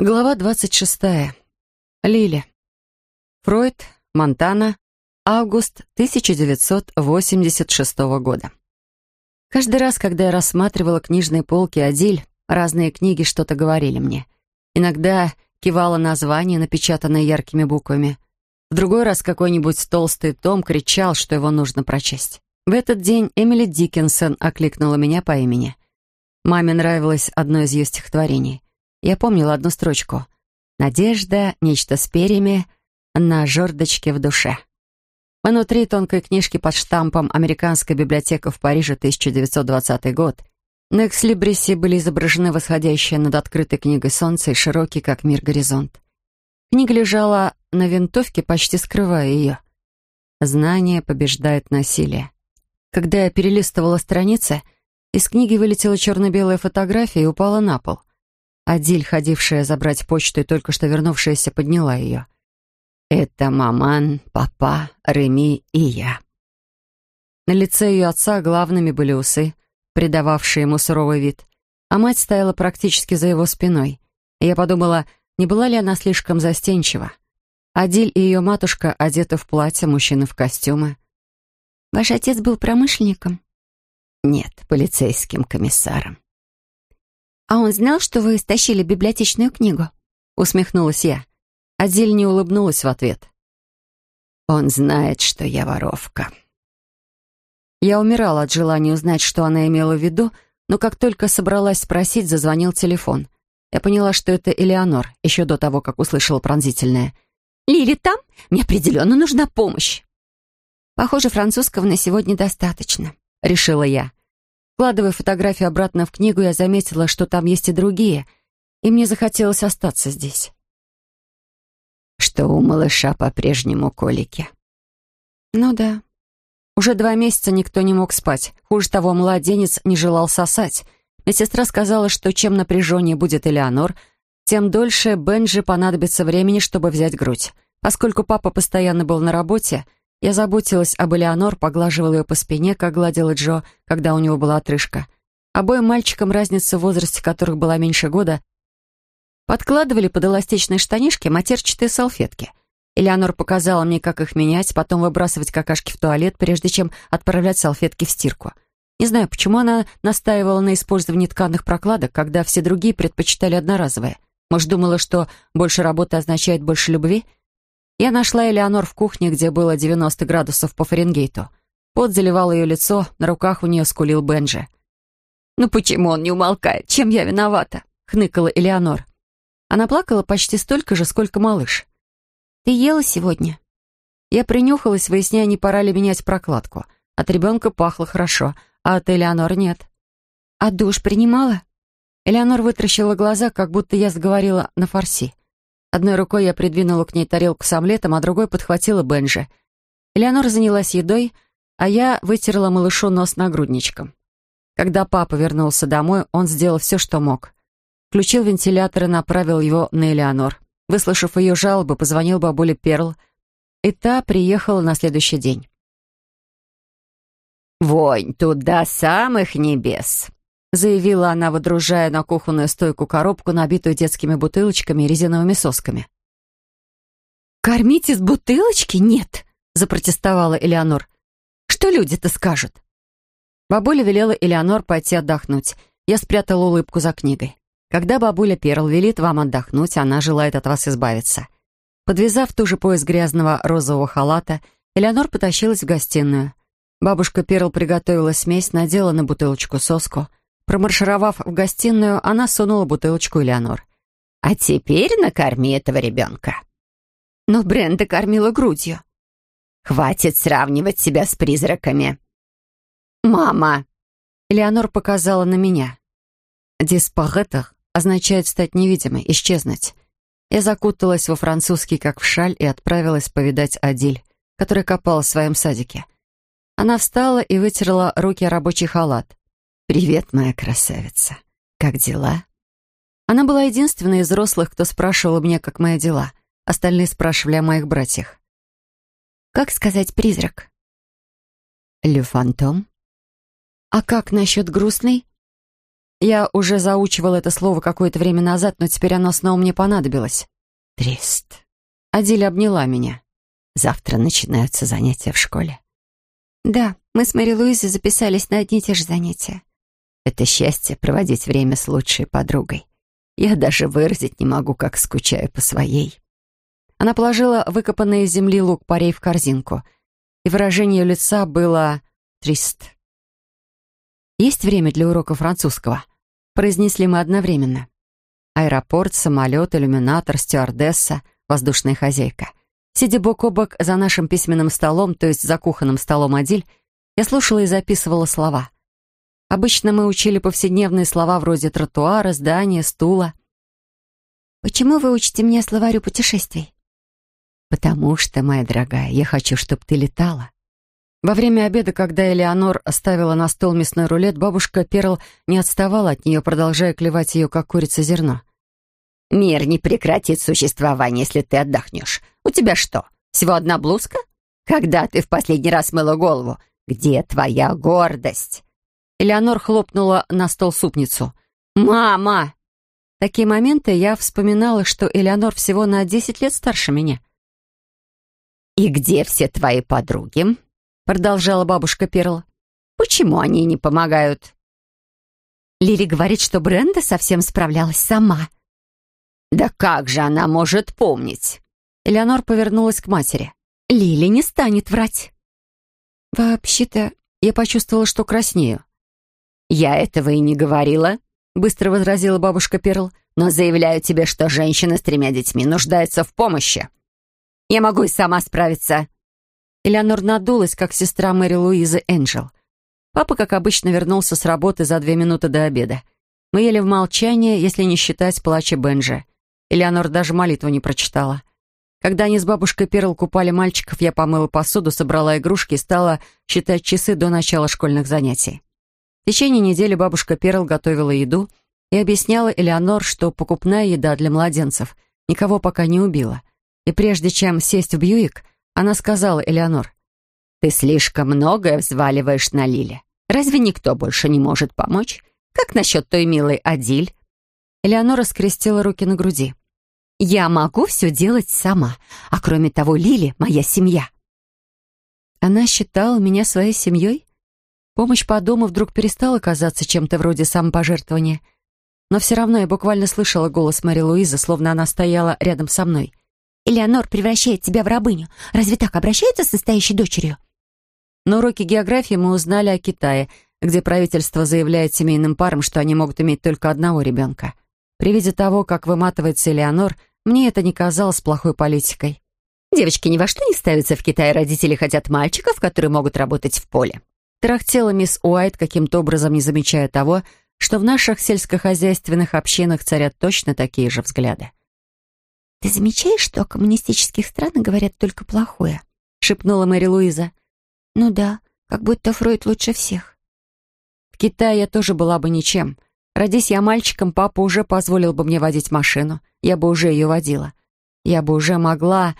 Глава 26. Лили. Фройд, Монтана, август 1986 года. Каждый раз, когда я рассматривала книжные полки Адиль, разные книги что-то говорили мне. Иногда кивала название, напечатанное яркими буквами. В другой раз какой-нибудь толстый том кричал, что его нужно прочесть. В этот день Эмили Диккенсон окликнула меня по имени. Маме нравилось одно из ее стихотворений. Я помнила одну строчку. «Надежда, нечто с перьями, на жердочке в душе». Внутри тонкой книжки под штампом «Американская библиотека в Париже, 1920 год» на экслибрисе были изображены восходящее над открытой книгой солнце и широкий, как мир, горизонт. Книга лежала на винтовке, почти скрывая ее. «Знание побеждает насилие». Когда я перелистывала страницы, из книги вылетела черно-белая фотография и упала на пол — Адиль, ходившая забрать почту и только что вернувшаяся, подняла ее. «Это маман, папа, Реми и я». На лице ее отца главными были усы, придававшие ему суровый вид, а мать стояла практически за его спиной. И я подумала, не была ли она слишком застенчива. Адиль и ее матушка одеты в платье, мужчины в костюмы. «Ваш отец был промышленником?» «Нет, полицейским комиссаром». «А он знал, что вы стащили библиотечную книгу?» — усмехнулась я. Адиль не улыбнулась в ответ. «Он знает, что я воровка». Я умирала от желания узнать, что она имела в виду, но как только собралась спросить, зазвонил телефон. Я поняла, что это Элеонор, еще до того, как услышала пронзительное. «Лили там? Мне определенно нужна помощь!» «Похоже, французского на сегодня достаточно», — решила я. Вкладывая фотографию обратно в книгу, я заметила, что там есть и другие, и мне захотелось остаться здесь. Что у малыша по-прежнему колики? Ну да. Уже два месяца никто не мог спать. Хуже того, младенец не желал сосать. Медсестра сказала, что чем напряженнее будет Элеонор, тем дольше Бенджи понадобится времени, чтобы взять грудь. Поскольку папа постоянно был на работе, я заботилась об Элеонор, поглаживала ее по спине, как гладила Джо, когда у него была отрыжка. Обоим мальчикам, разница в возрасте которых была меньше года, подкладывали под эластичные штанишки матерчатые салфетки. Элеонор показала мне, как их менять, потом выбрасывать какашки в туалет, прежде чем отправлять салфетки в стирку. Не знаю, почему она настаивала на использовании тканых прокладок, когда все другие предпочитали одноразовые. Может, думала, что больше работы означает больше любви? Я нашла Элеонор в кухне, где было 90 градусов по Фаренгейту. Пот заливал ее лицо, на руках у нее скулил Бенджи. «Ну почему он не умолкает? Чем я виновата?» — хныкала Элеонор. Она плакала почти столько же, сколько малыш. «Ты ела сегодня?» Я принюхалась, выясняя, не пора ли менять прокладку. От ребенка пахло хорошо, а от Элеонор нет. «А душ принимала?» Элеонор вытращила глаза, как будто я заговорила на фарси. Одной рукой я придвинула к ней тарелку с омлетом, а другой подхватила Бенжи. Элеонора занялась едой, а я вытерла малышу нос нагрудничком. Когда папа вернулся домой, он сделал все, что мог. Включил вентилятор и направил его на Элеонор. Выслушав ее жалобы, позвонил бабуле Перл, и та приехала на следующий день. «Вонь туда самых небес!» Заявила она, водружая на кухонную стойку коробку, набитую детскими бутылочками и резиновыми сосками. «Кормить из бутылочки? Нет!» — запротестовала Элеонор. «Что люди-то скажут?» Бабуля велела Элеонор пойти отдохнуть. Я спрятала улыбку за книгой. Когда бабуля Перл велит вам отдохнуть, она желает от вас избавиться. Подвязав ту же пояс грязного розового халата, Элеонор потащилась в гостиную. Бабушка Перл приготовила смесь, надела на бутылочку соску — Промаршировав в гостиную, она сунула бутылочку Элеонор. «А теперь накорми этого ребенка». Но Бренда кормила грудью. «Хватит сравнивать себя с призраками». «Мама!» Элеонор показала на меня. «Диспаретах» означает стать невидимой, исчезнуть. Я закуталась во французский, как в шаль, и отправилась повидать Адиль, которая копала в своем садике. Она встала и вытерла руки рабочий халат. «Привет, моя красавица. Как дела?» Она была единственной из взрослых, кто спрашивал меня, как мои дела. Остальные спрашивали о моих братьях. «Как сказать призрак?» «Ле фантом». «А как насчет грустный?» Я уже заучивала это слово какое-то время назад, но теперь оно снова мне понадобилось. Трист. Адиль обняла меня. Завтра начинаются занятия в школе. Да, мы с Мэри Луизой записались на одни и те же занятия. Это счастье проводить время с лучшей подругой. Я даже выразить не могу, как скучаю по своей. Она положила выкопанный из земли лук-порей в корзинку, и выражение ее лица было «трист». «Есть время для урока французского?» Произнесли мы одновременно. Аэропорт, самолет, иллюминатор, стюардесса, воздушная хозяйка. Сидя бок о бок за нашим письменным столом, то есть за кухонным столом Адиль, я слушала и записывала слова. Обычно мы учили повседневные слова вроде тротуара, здания, стула. «Почему вы учите мне словарю путешествий?» «Потому что, моя дорогая, я хочу, чтобы ты летала». Во время обеда, когда Элеонор ставила на стол мясной рулет, бабушка Перл не отставала от нее, продолжая клевать ее, как курица зерно. «Мир не прекратит существование, если ты отдохнешь. У тебя что, всего одна блузка? Когда ты в последний раз мыла голову? Где твоя гордость?» Элеонор хлопнула на стол супницу. «Мама!» Такие моменты я вспоминала, что Элеонор всего на десять лет старше меня. «И где все твои подруги?» Продолжала бабушка Перл. «Почему они не помогают?» Лили говорит, что Бренда совсем справлялась сама. «Да как же она может помнить?» Элеонор повернулась к матери. «Лили не станет врать». «Вообще-то я почувствовала, что краснею. «Я этого и не говорила», — быстро возразила бабушка Перл, «но заявляю тебе, что женщина с тремя детьми нуждается в помощи. Я могу и сама справиться». Элеонор надулась, как сестра Мэри Луизы Энджел. Папа, как обычно, вернулся с работы за две минуты до обеда. Мы ели в молчании, если не считать плача Бенджи. Элеонор даже молитву не прочитала. Когда они с бабушкой Перл купали мальчиков, я помыла посуду, собрала игрушки и стала считать часы до начала школьных занятий. В течение недели бабушка Перл готовила еду и объясняла Элеонор, что покупная еда для младенцев никого пока не убила. И прежде чем сесть в Бьюик, она сказала Элеонор, «Ты слишком многое взваливаешь на Лиле. Разве никто больше не может помочь? Как насчет той милой Адиль?» Элеонора скрестила руки на груди. «Я могу все делать сама, а кроме того, Лили — моя семья». Она считала меня своей семьей? Помощь по дому вдруг перестала казаться чем-то вроде самопожертвования. Но все равно я буквально слышала голос Мэри Луизы, словно она стояла рядом со мной. «Элеонор превращает тебя в рабыню. Разве так обращается с настоящей дочерью?» На уроке географии мы узнали о Китае, где правительство заявляет семейным парам, что они могут иметь только одного ребенка. При виде того, как выматывается Элеонор, мне это не казалось плохой политикой. «Девочки ни во что не ставятся в Китае, родители хотят мальчиков, которые могут работать в поле», Тарахтела мисс Уайт, каким-то образом не замечая того, что в наших сельскохозяйственных общинах царят точно такие же взгляды. «Ты замечаешь, что о коммунистических странах говорят только плохое?» — шепнула Мэри Луиза. «Ну да, как будто Фройд лучше всех». В Китае я тоже была бы ничем. Родись я мальчиком, папа уже позволил бы мне водить машину. Я бы уже ее водила. Я бы уже могла...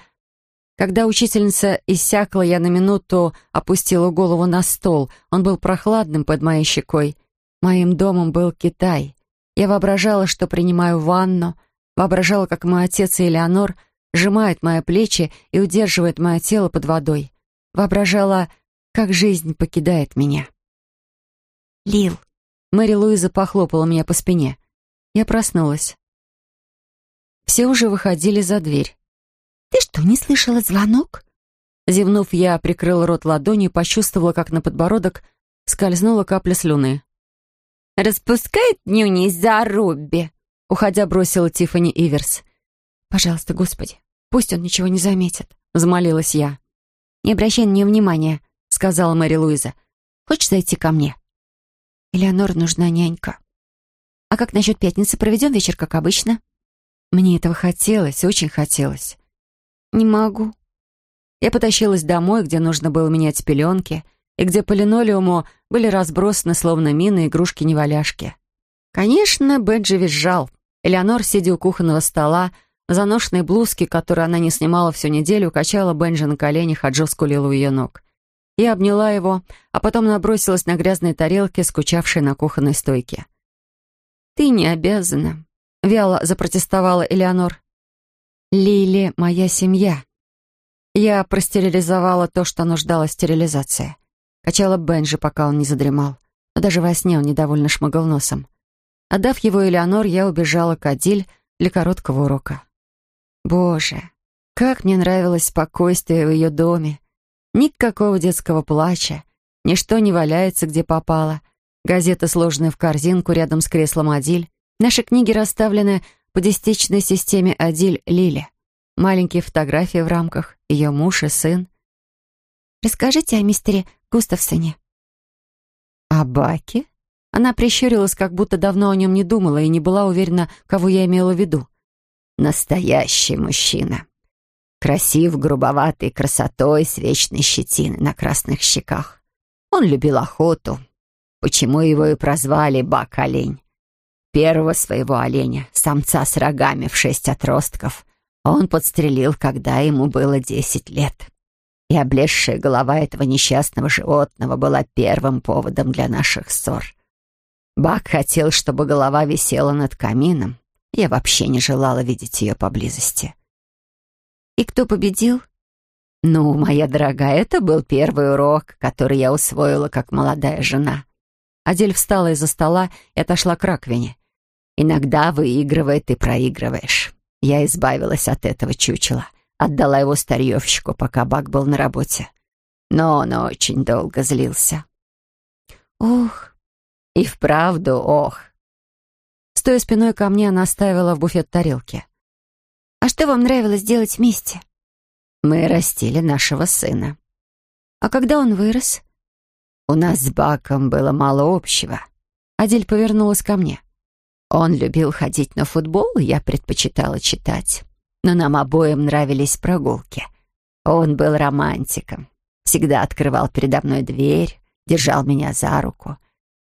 Когда учительница иссякла, я на минуту опустила голову на стол. Он был прохладным под моей щекой. Моим домом был Китай. Я воображала, что принимаю ванну, воображала, как мой отец и Элеонор сжимают мои плечи и удерживают мое тело под водой. Воображала, как жизнь покидает меня. «Лил!» Мэри Луиза похлопала меня по спине. Я проснулась. Все уже выходили за дверь. «Ты что, не слышала звонок?» Зевнув, я прикрыла рот ладонью и почувствовала, как на подбородок скользнула капля слюны. «Распускает нюни за Робби!» Уходя, бросила Тиффани Иверс. «Пожалуйста, Господи, пусть он ничего не заметит», — взмолилась я. «Не обращай на нее внимания», — сказала Мэри Луиза. «Хочешь зайти ко мне?» «Элеонор нужна нянька». «А как насчет пятницы? Проведем вечер, как обычно?» Мне этого хотелось, очень хотелось. «Не могу». Я потащилась домой, где нужно было менять пеленки, и где по линолеуму были разбросаны, словно мины, игрушки-неваляшки. Конечно, Бенджи визжал. Элеонор, сидя у кухонного стола, в заношенной блузке, которую она не снимала всю неделю, качала Бенджи на коленях, а Джо скулил у ее ног. Я обняла его, а потом набросилась на грязные тарелки, скучавшие на кухонной стойке. «Ты не обязана», — вяло запротестовала Элеонор. «Лили — моя семья». Я простерилизовала то, что нуждалось в стерилизации. Качала Бенджи, пока он не задремал. Но даже во сне он недовольно шмыгал носом. Отдав его Элеонор, я убежала к Адиль для короткого урока. Боже, как мне нравилось спокойствие в ее доме. Никакого детского плача. Ничто не валяется, где попало. Газета, сложенная в корзинку рядом с креслом Адиль. Наши книги расставлены по десятичной системе Адиль-Лили. Маленькие фотографии в рамках, ее муж и сын. «Расскажите о мистере Густавсоне». «О Баке?» Она прищурилась, как будто давно о нем не думала и не была уверена, кого я имела в виду. «Настоящий мужчина. Красив, грубоватый, красотой, с вечной щетиной на красных щеках. Он любил охоту. Почему его и прозвали Бак-олень? Первого своего оленя, самца с рогами в шесть отростков, он подстрелил, когда ему было десять лет. И облезшая голова этого несчастного животного была первым поводом для наших ссор. Бак хотел, чтобы голова висела над камином. Я вообще не желала видеть ее поблизости. «И кто победил?» «Ну, моя дорогая, это был первый урок, который я усвоила как молодая жена». Адель встала из-за стола и отошла к раковине. «Иногда выигрывает и проигрываешь. Я избавилась от этого чучела, отдала его старьевщику, пока Бак был на работе. Но он очень долго злился». «Ох, и вправду, ох. Стоя спиной ко мне, она ставила в буфет тарелки. «А что вам нравилось делать вместе?» «Мы растили нашего сына». «А когда он вырос?» «У нас с Баком было мало общего». Адель повернулась ко мне. Он любил ходить на футбол, я предпочитала читать. Но нам обоим нравились прогулки. Он был романтиком. Всегда открывал передо мной дверь, держал меня за руку.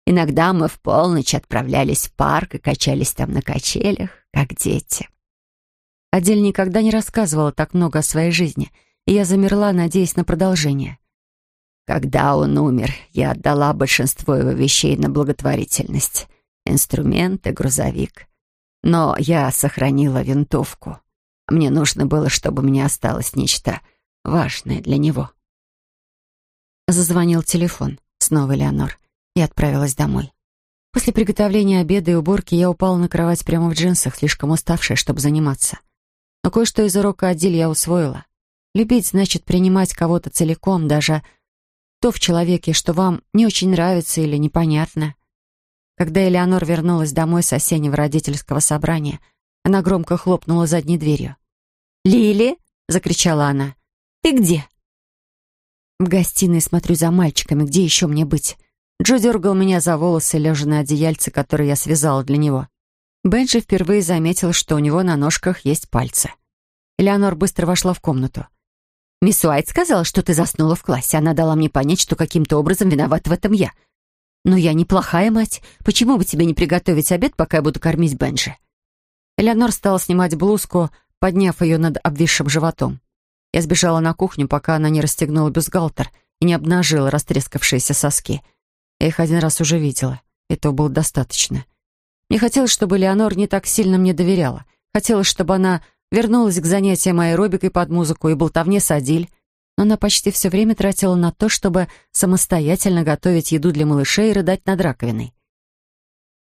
Иногда мы в полночь отправлялись в парк и качались там на качелях, как дети. Адель никогда не рассказывала так много о своей жизни, и я замерла, надеясь на продолжение. Когда он умер, я отдала большинство его вещей на благотворительность. Инструменты, грузовик. Но я сохранила винтовку. Мне нужно было, чтобы меня осталось нечто важное для него. Зазвонил телефон. Снова Леонор и отправилась домой. После приготовления обеда и уборки я упала на кровать прямо в джинсах, слишком уставшая, чтобы заниматься. Но кое-что из урока Адиль я усвоила. Любить значит принимать кого-то целиком, даже то в человеке, что вам не очень нравится или непонятно. Когда Элеонор вернулась домой с осеннего родительского собрания, она громко хлопнула задней дверью. «Лили!» — закричала она. «Ты где?» «В гостиной смотрю за мальчиками. Где еще мне быть?» Джо дергал меня за волосы, лежа на одеяльце, которое я связала для него. Бенджи впервые заметил, что у него на ножках есть пальцы. Элеонор быстро вошла в комнату. «Мисс Уайт сказала, что ты заснула в классе. Она дала мне понять, что каким-то образом виноват в этом я. Но я неплохая мать. Почему бы тебе не приготовить обед, пока я буду кормить Бенджи?» Элеонор стала снимать блузку, подняв ее над обвисшим животом. Я сбежала на кухню, пока она не расстегнула бюстгальтер и не обнажила растрескавшиеся соски — я их один раз уже видела. Этого было достаточно. Мне хотелось, чтобы Леонор не так сильно мне доверяла. Хотелось, чтобы она вернулась к занятиям аэробикой под музыку и болтовне с Адиль, но она почти все время тратила на то, чтобы самостоятельно готовить еду для малышей и рыдать над раковиной.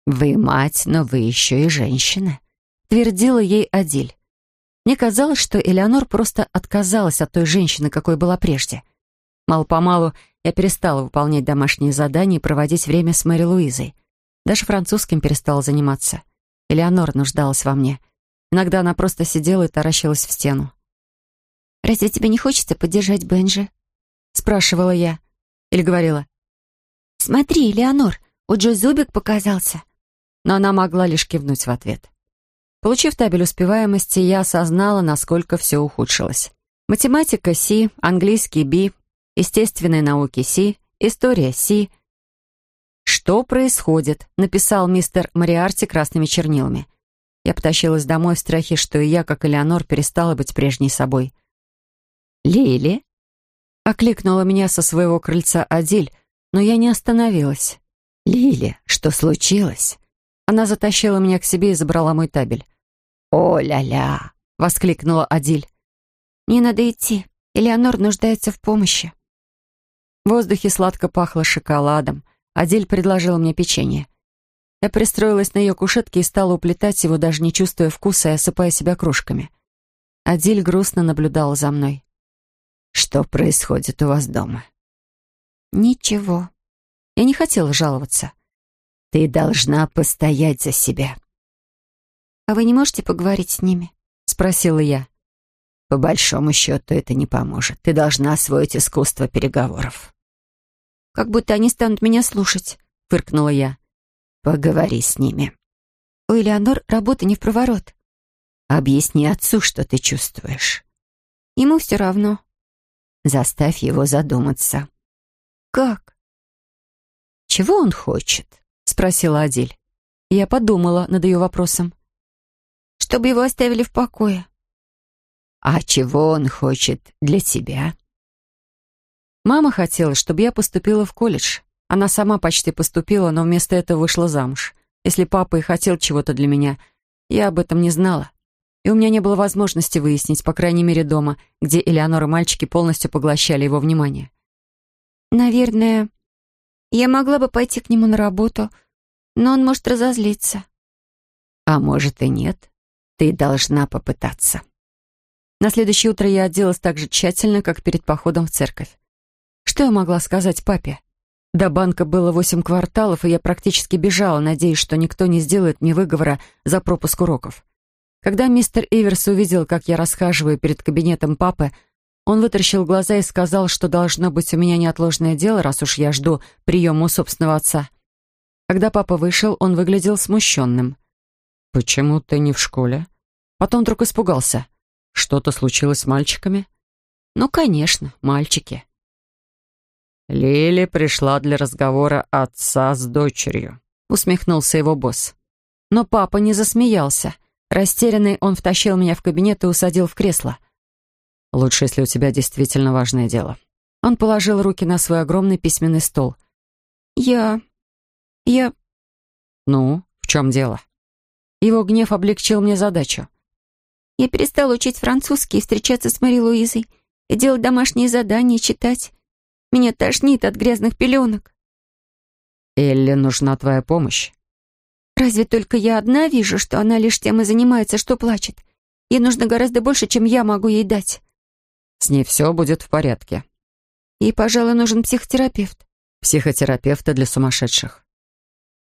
«Вы мать, но вы еще и женщина», — твердила ей Адиль. Мне казалось, что Элеонор просто отказалась от той женщины, какой была прежде. Мало-помалу я перестала выполнять домашние задания и проводить время с Мэри Луизой. Даже французским перестала заниматься. Элеонора нуждалась во мне. Иногда она просто сидела и таращилась в стену. «Разве тебе не хочется поддержать Бенджи?» Спрашивала я. Или говорила. «Смотри, Элеонор, у Джо зубик показался». Но она могла лишь кивнуть в ответ. Получив табель успеваемости, я осознала, насколько все ухудшилось. Математика — Си, английский — Би, естественные науки Си, история Си. «Что происходит?» — написал мистер Мариарти красными чернилами. Я потащилась домой в страхе, что и я, как Леонор, перестала быть прежней собой. «Лили?» — окликнула меня со своего крыльца Адиль, но я не остановилась. «Лили, что случилось?» Она затащила меня к себе и забрала мой табель. «О-ля-ля!» — воскликнула Адиль. «Мне надо идти. Элеонор нуждается в помощи». В воздухе сладко пахло шоколадом. Адиль предложила мне печенье. Я пристроилась на ее кушетке и стала уплетать его, даже не чувствуя вкуса и осыпая себя крошками. Адиль грустно наблюдала за мной. «Что происходит у вас дома?» «Ничего». Я не хотела жаловаться. «Ты должна постоять за себя». «А вы не можете поговорить с ними?» — спросила я. «По большому счету это не поможет. Ты должна освоить искусство переговоров». «Как будто они станут меня слушать», — фыркнула я. «Поговори с ними». «У Элеонор работа не в проворот». «Объясни отцу, что ты чувствуешь». «Ему все равно». «Заставь его задуматься». «Как?» «Чего он хочет?» — спросила Адиль. Я подумала над ее вопросом. «Чтобы его оставили в покое». «А чего он хочет для тебя?» Мама хотела, чтобы я поступила в колледж. Она сама почти поступила, но вместо этого вышла замуж. Если папа и хотел чего-то для меня, я об этом не знала. И у меня не было возможности выяснить, по крайней мере дома, где Элеонор и мальчики полностью поглощали его внимание. «Наверное, я могла бы пойти к нему на работу, но он может разозлиться». «А может и нет. Ты должна попытаться». На следующее утро я оделась так же тщательно, как перед походом в церковь. Что я могла сказать папе? До банка было восемь кварталов, и я практически бежала, надеясь, что никто не сделает мне выговора за пропуск уроков. Когда мистер Иверс увидел, как я расхаживаю перед кабинетом папы, он вытаращил глаза и сказал, что должно быть у меня неотложное дело, раз уж я жду приема у собственного отца. Когда папа вышел, он выглядел смущенным. «Почему ты не в школе?» Потом вдруг испугался. Что-то случилось с мальчиками? Ну, конечно, мальчики. Лили пришла для разговора отца с дочерью, усмехнулся его босс. Но папа не засмеялся. Растерянный, он втащил меня в кабинет и усадил в кресло. Лучше, если у тебя действительно важное дело. Он положил руки на свой огромный письменный стол. Я... я... Ну, в чем дело? Его гнев облегчил мне задачу. Я перестала учить французский, встречаться с Мари Луизой, и делать домашние задания, читать. Меня тошнит от грязных пеленок. Элли, нужна твоя помощь. Разве только я одна вижу, что она лишь тем и занимается, что плачет. Ей нужно гораздо больше, чем я могу ей дать. С ней все будет в порядке. Ей, пожалуй, нужен психотерапевт. Психотерапевта для сумасшедших.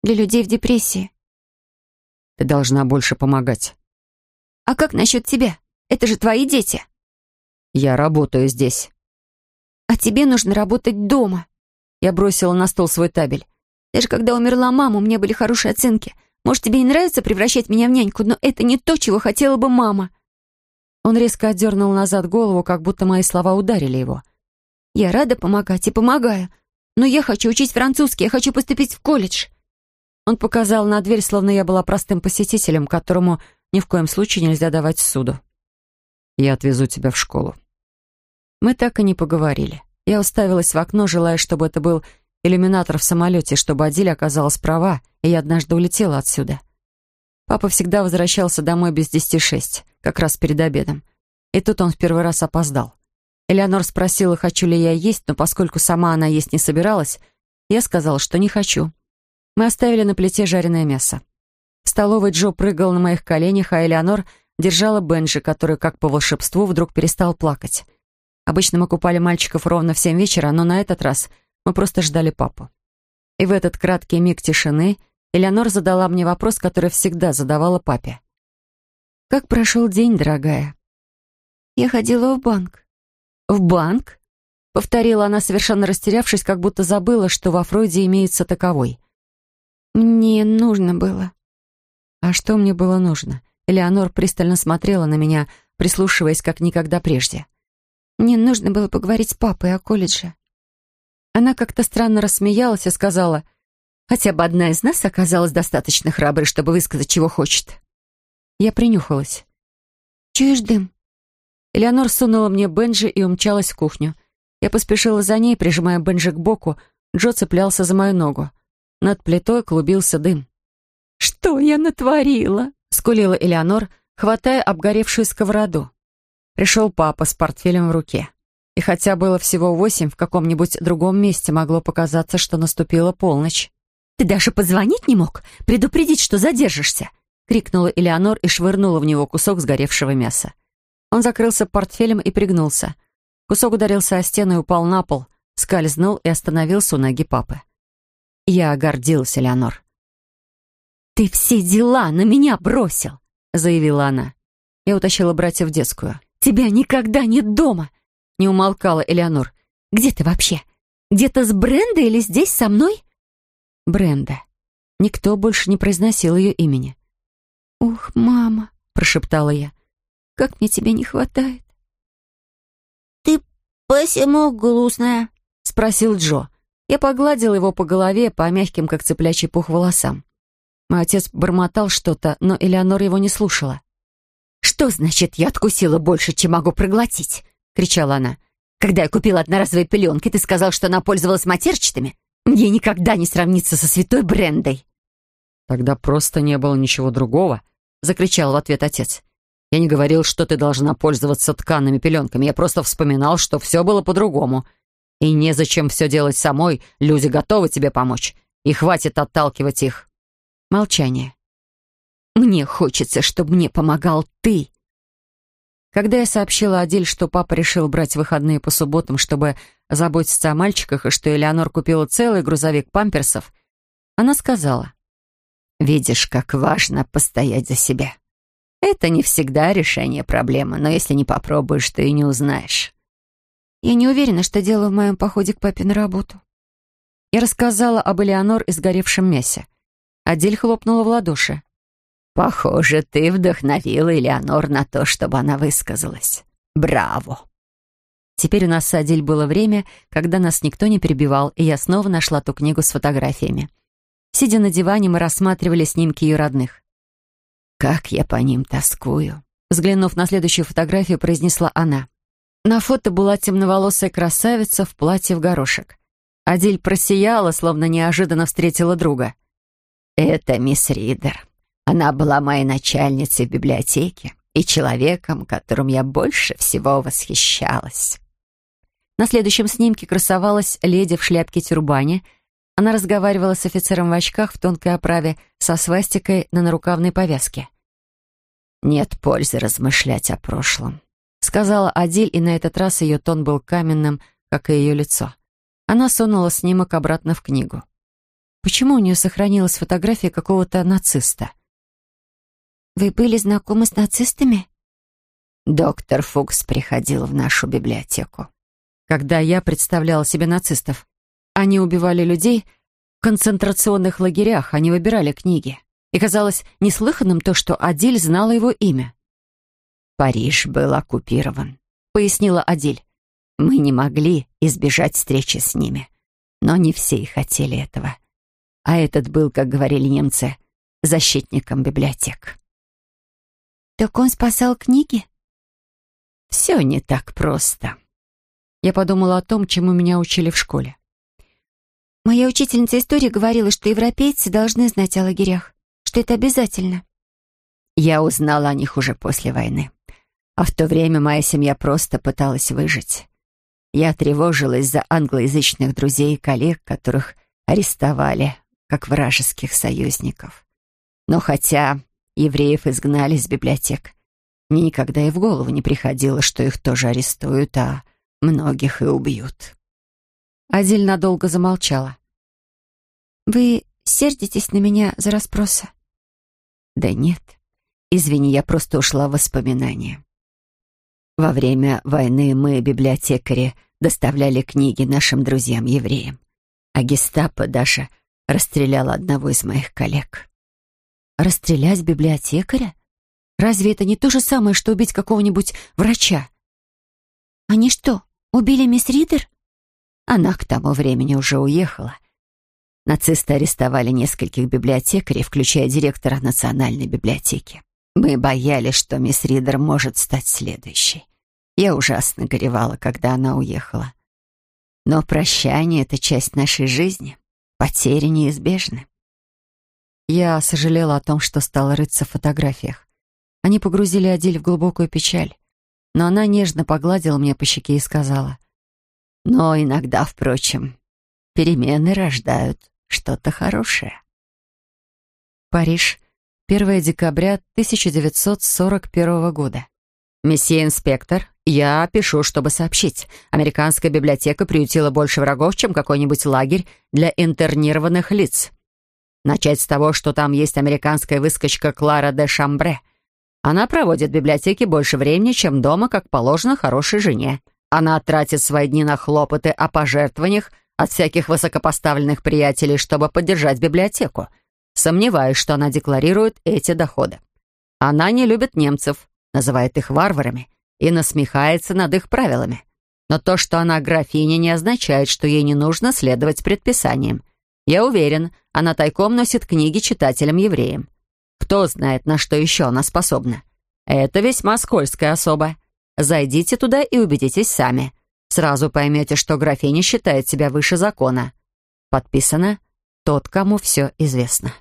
Для людей в депрессии. Ты должна больше помогать. «А как насчет тебя? Это же твои дети». «Я работаю здесь». «А тебе нужно работать дома». Я бросила на стол свой табель. «Даже когда умерла мама, у меня были хорошие оценки. Может, тебе и нравится превращать меня в няньку, но это не то, чего хотела бы мама». Он резко отдернул назад голову, как будто мои слова ударили его. «Я рада помогать и помогаю, но я хочу учить французский, я хочу поступить в колледж». Он показал на дверь, словно я была простым посетителем, которому ни в коем случае нельзя давать суду. Я отвезу тебя в школу. Мы так и не поговорили. Я уставилась в окно, желая, чтобы это был иллюминатор в самолете, чтобы Адиль оказалась права, и я однажды улетела отсюда. Папа всегда возвращался домой без десяти шесть, как раз перед обедом. И тут он в первый раз опоздал. Элеонор спросила, хочу ли я есть, но поскольку сама она есть не собиралась, я сказала, что не хочу. Мы оставили на плите жареное мясо. В столовой Джо прыгал на моих коленях, а Элеонор держала Бенджи, который, как по волшебству, вдруг перестал плакать. Обычно мы купали мальчиков ровно в семь вечера, но на этот раз мы просто ждали папу. И в этот краткий миг тишины Элеонор задала мне вопрос, который всегда задавала папе. «Как прошел день, дорогая?» «Я ходила в банк». «В банк?» — повторила она, совершенно растерявшись, как будто забыла, что во Фройде имеется таковой. «Мне нужно было». А что мне было нужно? Элеонор пристально смотрела на меня, прислушиваясь как никогда прежде. «Мне нужно было поговорить с папой о колледже». Она как-то странно рассмеялась и сказала, «Хотя бы одна из нас оказалась достаточно храброй, чтобы высказать, чего хочет». Я принюхалась. «Чуешь дым?» Элеонор сунула мне Бенджи и умчалась в кухню. Я поспешила за ней, прижимая Бенджи к боку. Джо цеплялся за мою ногу. Над плитой клубился дым. что я натворила?» — скулила Элеонор, хватая обгоревшую сковороду. Пришел папа с портфелем в руке. И хотя было всего восемь, в каком-нибудь другом месте могло показаться, что наступила полночь. «Ты даже позвонить не мог? Предупредить, что задержишься?» — крикнула Элеонор и швырнула в него кусок сгоревшего мяса. Он закрылся портфелем и пригнулся. Кусок ударился о стену и упал на пол, скользнул и остановился у ноги папы. Я гордилась, Элеонор. «Ты все дела на меня бросил!» — заявила она. Я утащила братьев в детскую. «Тебя никогда нет дома!» — не умолкала Элеонор. «Где ты вообще? Где-то с Брендой или здесь со мной?» Бренда. Никто больше не произносил ее имени. «Ух, мама!» — прошептала я. «Как мне тебя не хватает!» «Ты посему грустная?» — спросил Джо. Я погладила его по голове, по мягким, как цыплячий пух, волосам. Мой отец бормотал что-то, но Элеонор его не слушала. «Что значит, я откусила больше, чем могу проглотить?» — кричала она. «Когда я купила одноразовые пеленки, ты сказал, что она пользовалась матерчатыми? Мне никогда не сравнится со святой Брендой». «Тогда просто не было ничего другого», — закричал в ответ отец. «Я не говорил, что ты должна пользоваться тканными пеленками. Я просто вспоминал, что все было по-другому. И незачем все делать самой. Люди готовы тебе помочь. И хватит отталкивать их». Молчание. «Мне хочется, чтобы мне помогал ты». Когда я сообщила Адель, что папа решил брать выходные по субботам, чтобы заботиться о мальчиках, и что Элеонор купила целый грузовик памперсов, она сказала, «Видишь, как важно постоять за себя. Это не всегда решение проблемы, но если не попробуешь, ты и не узнаешь». Я не уверена, что делаю в моем походе к папе на работу. Я рассказала об Элеонор и сгоревшем мясе. Адель хлопнула в ладоши. «Похоже, ты вдохновила Элеонор на то, чтобы она высказалась. Браво!» Теперь у нас с Адель было время, когда нас никто не перебивал, и я снова нашла ту книгу с фотографиями. Сидя на диване, мы рассматривали снимки ее родных. «Как я по ним тоскую!» Взглянув на следующую фотографию, произнесла она. На фото была темноволосая красавица в платье в горошек. Адель просияла, словно неожиданно встретила друга. «Это мисс Ридер. Она была моей начальницей в библиотеке и человеком, которым я больше всего восхищалась». На следующем снимке красовалась леди в шляпке-тюрбане. Она разговаривала с офицером в очках в тонкой оправе со свастикой на нарукавной повязке. «Нет пользы размышлять о прошлом», — сказала Адиль, и на этот раз ее тон был каменным, как и ее лицо. Она сунула снимок обратно в книгу. Почему у нее сохранилась фотография какого-то нациста? «Вы были знакомы с нацистами?» Доктор Фукс приходил в нашу библиотеку. Когда я представляла себе нацистов, они убивали людей в концентрационных лагерях, они выбирали книги. И казалось неслыханным то, что Адиль знала его имя. «Париж был оккупирован», — пояснила Адиль. «Мы не могли избежать встречи с ними, но не все и хотели этого а этот был, как говорили немцы, защитником библиотек. «Так он спасал книги?» «Все не так просто». Я подумала о том, чему меня учили в школе. Моя учительница истории говорила, что европейцы должны знать о лагерях, что это обязательно. Я узнала о них уже после войны. А в то время моя семья просто пыталась выжить. Я тревожилась за англоязычных друзей и коллег, которых арестовали, как вражеских союзников. Но хотя евреев изгнали из библиотек, мне никогда и в голову не приходило, что их тоже арестуют, а многих и убьют. Адиль надолго замолчала. «Вы сердитесь на меня за расспросы?» «Да нет. Извини, я просто ушла в воспоминания. Во время войны мы, библиотекари, доставляли книги нашим друзьям-евреям. А гестапо даже расстрелял одного из моих коллег. Расстрелять библиотекаря? Разве это не то же самое, что убить какого-нибудь врача? Они что, убили мисс Ридер? Она к тому времени уже уехала. Нацисты арестовали нескольких библиотекарей, включая директора Национальной библиотеки. Мы боялись, что мисс Ридер может стать следующей. Я ужасно горевала, когда она уехала. Но прощание — это часть нашей жизни. Потери неизбежны. Я сожалела о том, что стала рыться в фотографиях. Они погрузили Адиль в глубокую печаль. Но она нежно погладила мне по щеке и сказала. «Но иногда, впрочем, перемены рождают что-то хорошее». Париж, 1 декабря 1941 года. «Месье инспектор, я пишу, чтобы сообщить. Американская библиотека приютила больше врагов, чем какой-нибудь лагерь для интернированных лиц. Начать с того, что там есть американская выскочка Клара де Шамбре. Она проводит в библиотеке больше времени, чем дома, как положено хорошей жене. Она тратит свои дни на хлопоты о пожертвованиях от всяких высокопоставленных приятелей, чтобы поддержать библиотеку. Сомневаюсь, что она декларирует эти доходы. Она не любит немцев, называет их варварами и насмехается над их правилами. Но то, что она графиня, не означает, что ей не нужно следовать предписаниям. Я уверен, она тайком носит книги читателям-евреям. Кто знает, на что еще она способна. Это весьма скользкая особа. Зайдите туда и убедитесь сами. Сразу поймете, что графиня считает себя выше закона. Подписано «Тот, кому все известно».